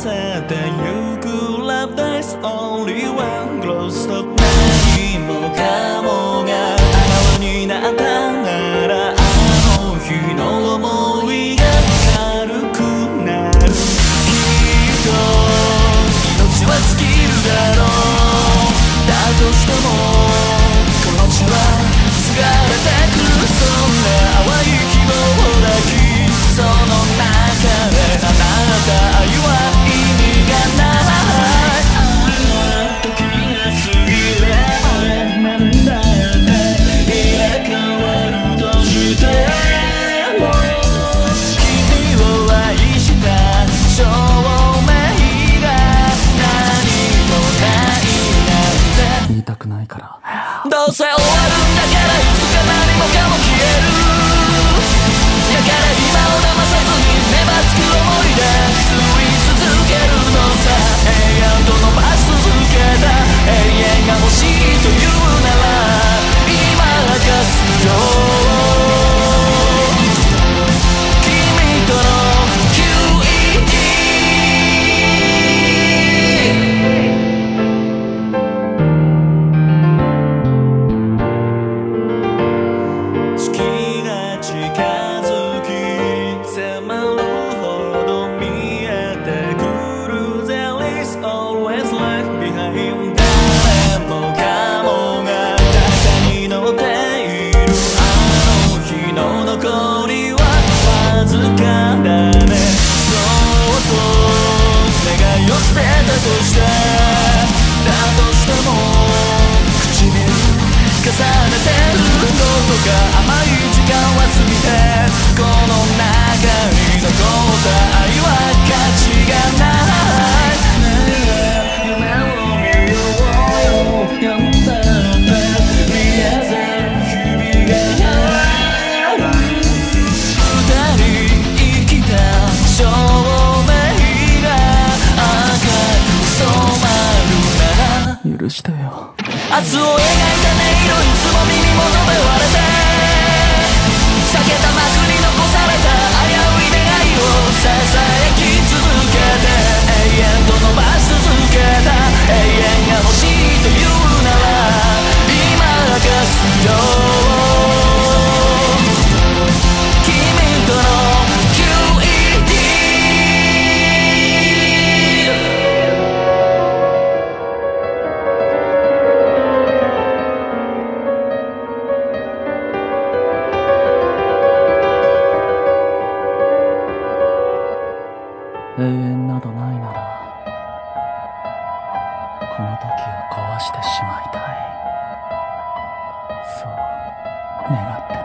せてゆく Love that's only one close stop 何もかもがあらわになったならあの日の想いが軽くなる。きっと命は尽きるだろう。だと言いたくないから。どうせ終わるんだからいつか何もかも消える。だから今を騙さず人よ。明日を描いた音色いつも耳元で割れて避けたまくり残この時を壊してしまいたい。そう願って